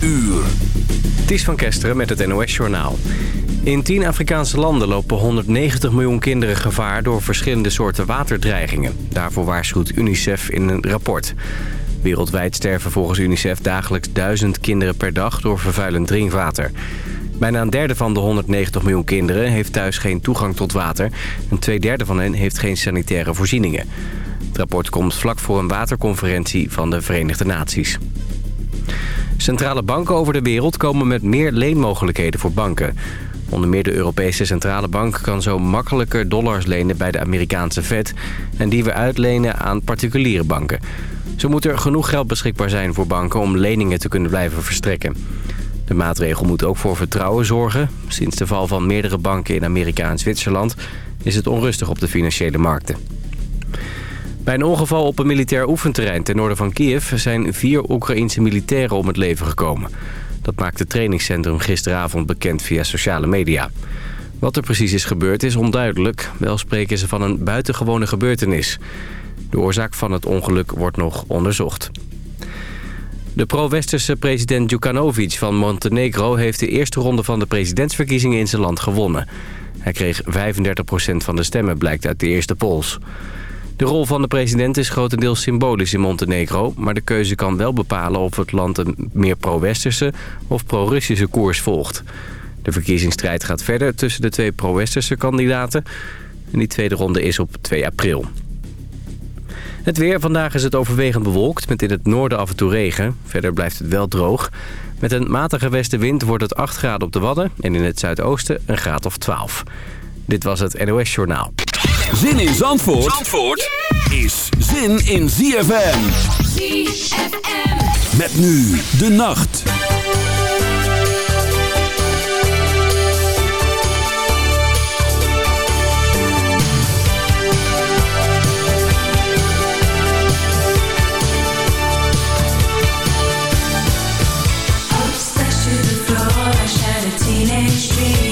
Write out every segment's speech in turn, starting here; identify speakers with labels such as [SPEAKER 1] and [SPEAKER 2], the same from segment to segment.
[SPEAKER 1] uur.
[SPEAKER 2] Ties van Kesteren met het NOS-journaal. In 10 Afrikaanse landen lopen 190 miljoen kinderen gevaar... door verschillende soorten waterdreigingen. Daarvoor waarschuwt UNICEF in een rapport. Wereldwijd sterven volgens UNICEF dagelijks duizend kinderen per dag... door vervuilend drinkwater. Bijna een derde van de 190 miljoen kinderen heeft thuis geen toegang tot water... en twee derde van hen heeft geen sanitaire voorzieningen. Het rapport komt vlak voor een waterconferentie van de Verenigde Naties. Centrale banken over de wereld komen met meer leenmogelijkheden voor banken. Onder meer de Europese Centrale Bank kan zo makkelijker dollars lenen bij de Amerikaanse Fed... en die weer uitlenen aan particuliere banken. Zo moet er genoeg geld beschikbaar zijn voor banken om leningen te kunnen blijven verstrekken. De maatregel moet ook voor vertrouwen zorgen. Sinds de val van meerdere banken in Amerika en Zwitserland is het onrustig op de financiële markten. Bij een ongeval op een militair oefenterrein ten noorden van Kiev... zijn vier Oekraïense militairen om het leven gekomen. Dat maakt het trainingscentrum gisteravond bekend via sociale media. Wat er precies is gebeurd is onduidelijk. Wel spreken ze van een buitengewone gebeurtenis. De oorzaak van het ongeluk wordt nog onderzocht. De pro-westerse president Djukanovic van Montenegro... heeft de eerste ronde van de presidentsverkiezingen in zijn land gewonnen. Hij kreeg 35% van de stemmen, blijkt uit de eerste polls. De rol van de president is grotendeels symbolisch in Montenegro... maar de keuze kan wel bepalen of het land een meer pro-westerse of pro-Russische koers volgt. De verkiezingsstrijd gaat verder tussen de twee pro-westerse kandidaten... en die tweede ronde is op 2 april. Het weer. Vandaag is het overwegend bewolkt met in het noorden af en toe regen. Verder blijft het wel droog. Met een matige westenwind wordt het 8 graden op de Wadden... en in het zuidoosten een graad of 12. Dit was het NOS Journaal.
[SPEAKER 1] Zin in Zandvoort, Zandvoort is zin in ZFM.
[SPEAKER 3] ZFM.
[SPEAKER 1] Met nu de nacht.
[SPEAKER 3] Teenage dream.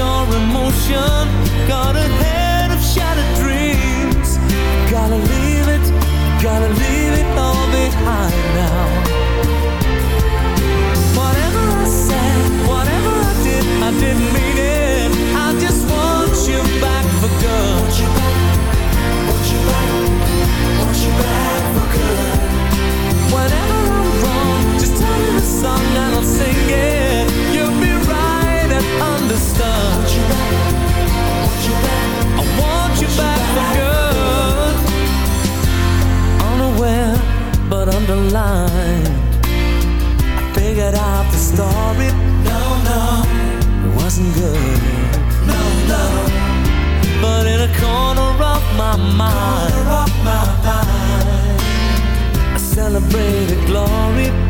[SPEAKER 4] your
[SPEAKER 5] emotion. Got a head of shattered dreams. Gotta leave it, gotta leave it all behind now. Whatever I said, whatever I did, I didn't mean it. I just want you back for good. Want you back, want you back, want you back for good. Whatever I'm wrong, just tell me the song and I'll sing it understand. Want you back. Want you back. I want you back for good. Unaware, but underlined. I figured out the story. No, no, it wasn't good.
[SPEAKER 6] No, no. But in a corner of my mind, of my mind I celebrated glory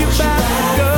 [SPEAKER 6] you back, girl.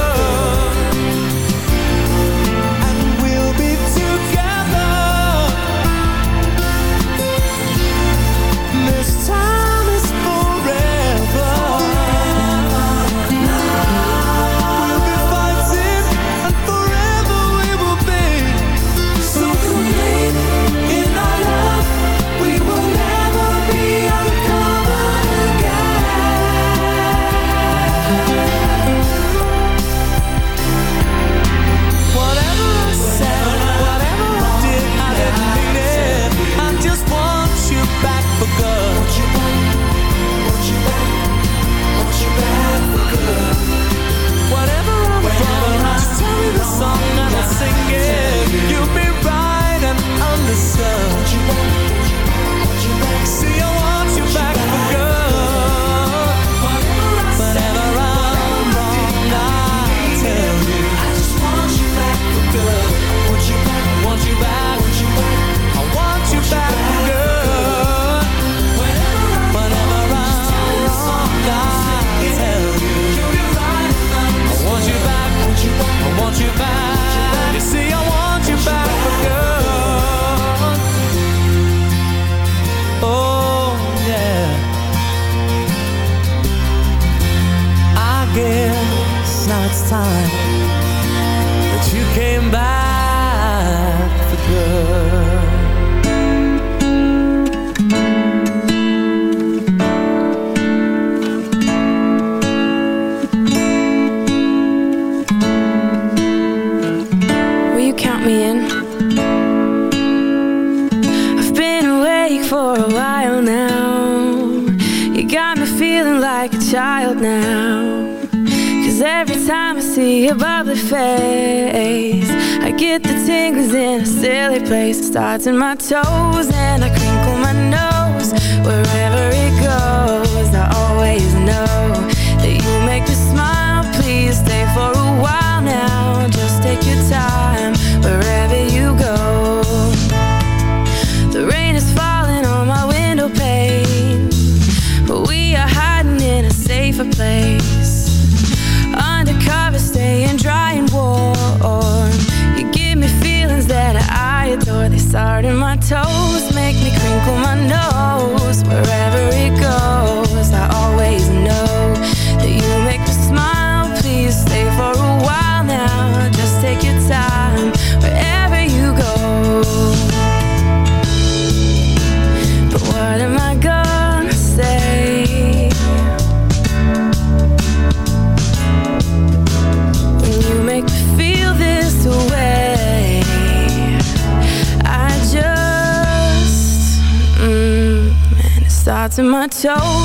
[SPEAKER 6] my
[SPEAKER 7] toes so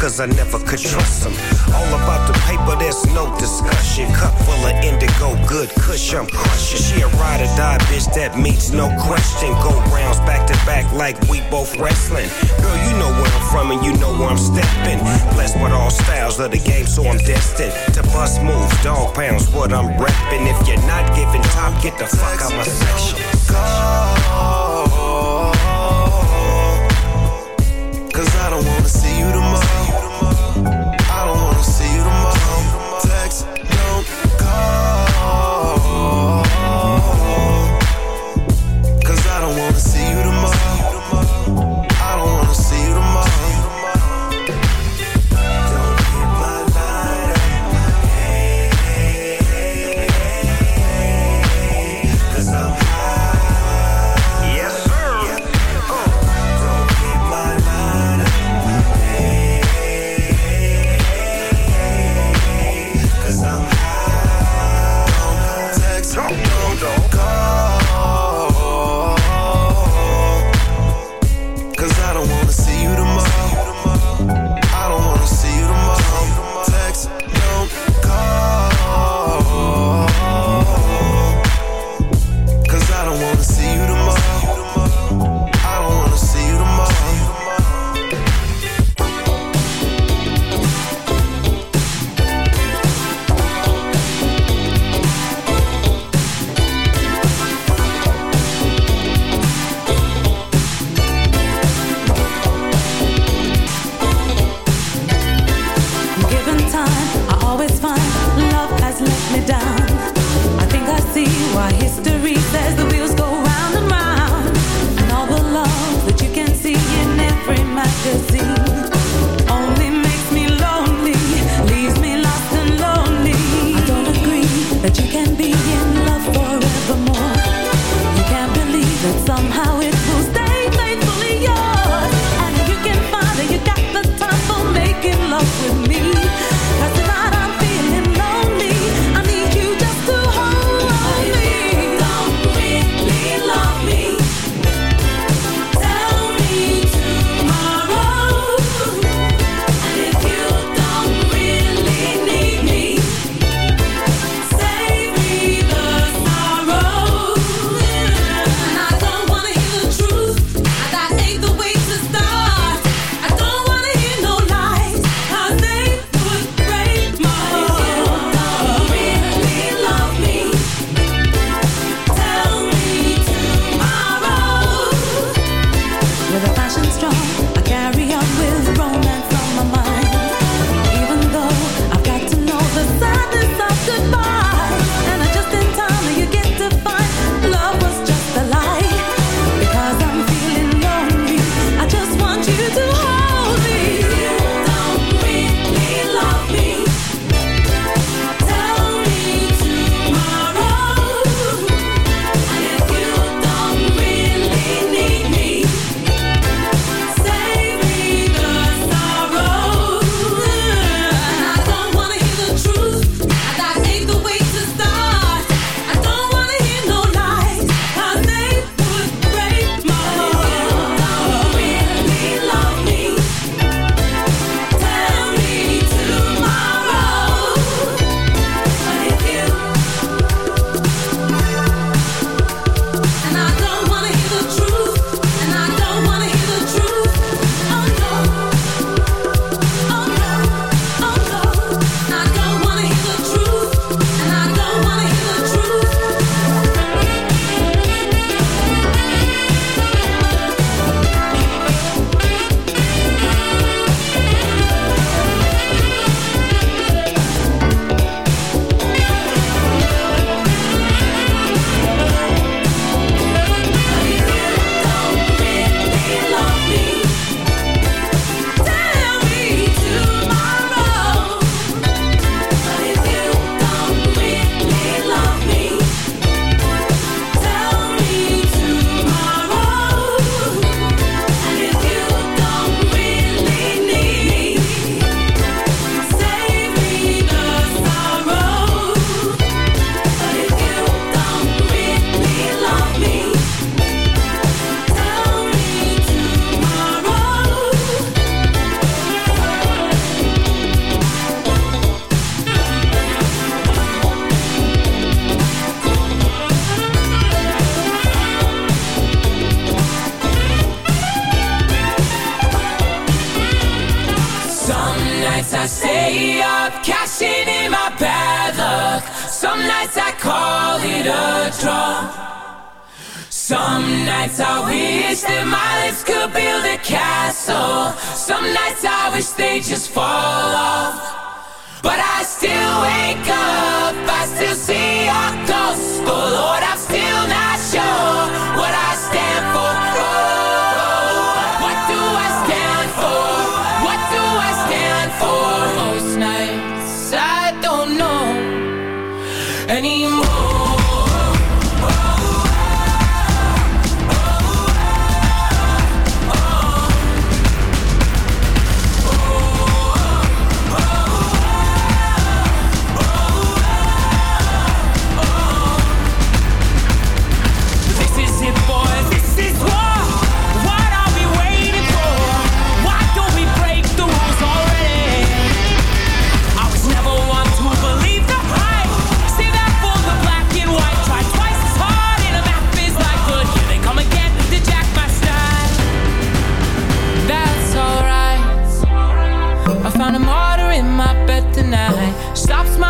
[SPEAKER 7] cause I
[SPEAKER 8] never could trust them. All about the paper, there's no discussion. Cup full of indigo, good cush, I'm crushing. She a ride or die bitch that meets no question. Go rounds back to back like we both wrestling. Girl, you know where I'm from and you know where I'm stepping. Blessed with all styles of the game, so I'm destined to bust moves, dog pounds, what I'm repping. If you're not giving top, get the fuck out my section.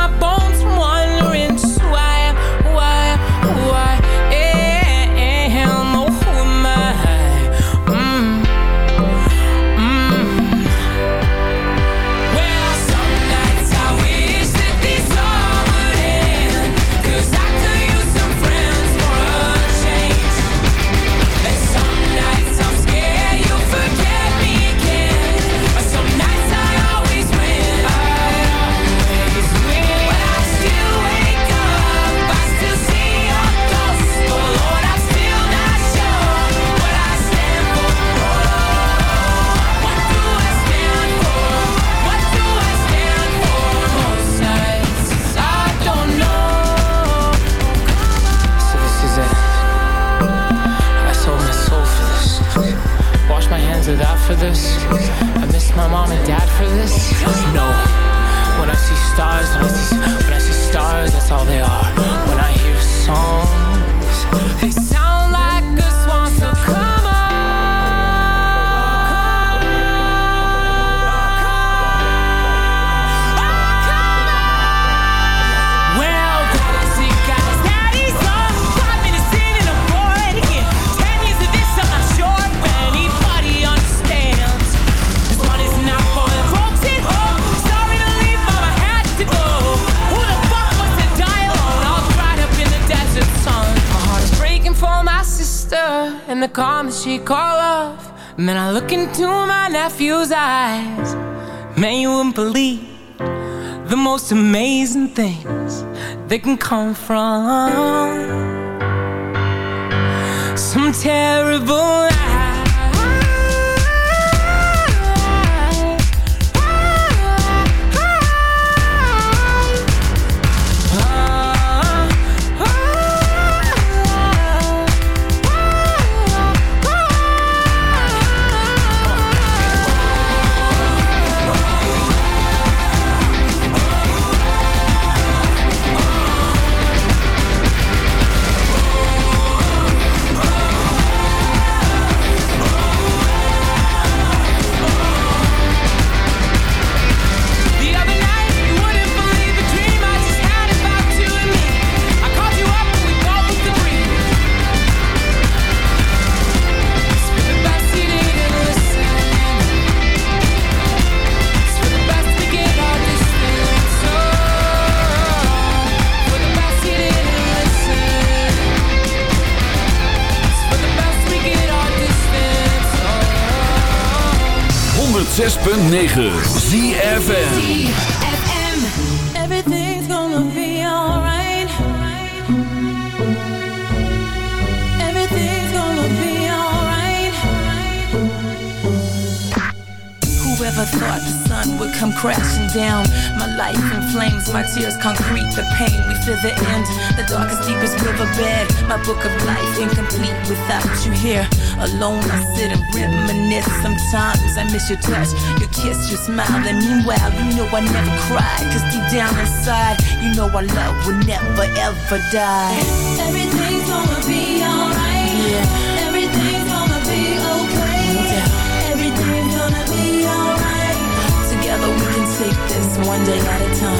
[SPEAKER 7] my bones. Amazing things that can come from. Some terrible
[SPEAKER 1] 106.9
[SPEAKER 9] ZFM
[SPEAKER 10] Whoever thought the sun would come crashing down? My life in flames, my tears concrete, the pain. We feel the end, the darkest, deepest riverbed. My book of life incomplete without you here Alone I sit and reminisce. Sometimes I miss your touch, your kiss, your smile. And meanwhile, you know I never cry. Cause deep down inside, you know our love will never ever die.
[SPEAKER 9] Everything's gonna be alright.
[SPEAKER 10] Yeah.
[SPEAKER 9] Everything's gonna be okay.
[SPEAKER 10] Yeah.
[SPEAKER 9] Everything's gonna be alright.
[SPEAKER 10] Together we can take this one
[SPEAKER 11] day at a time.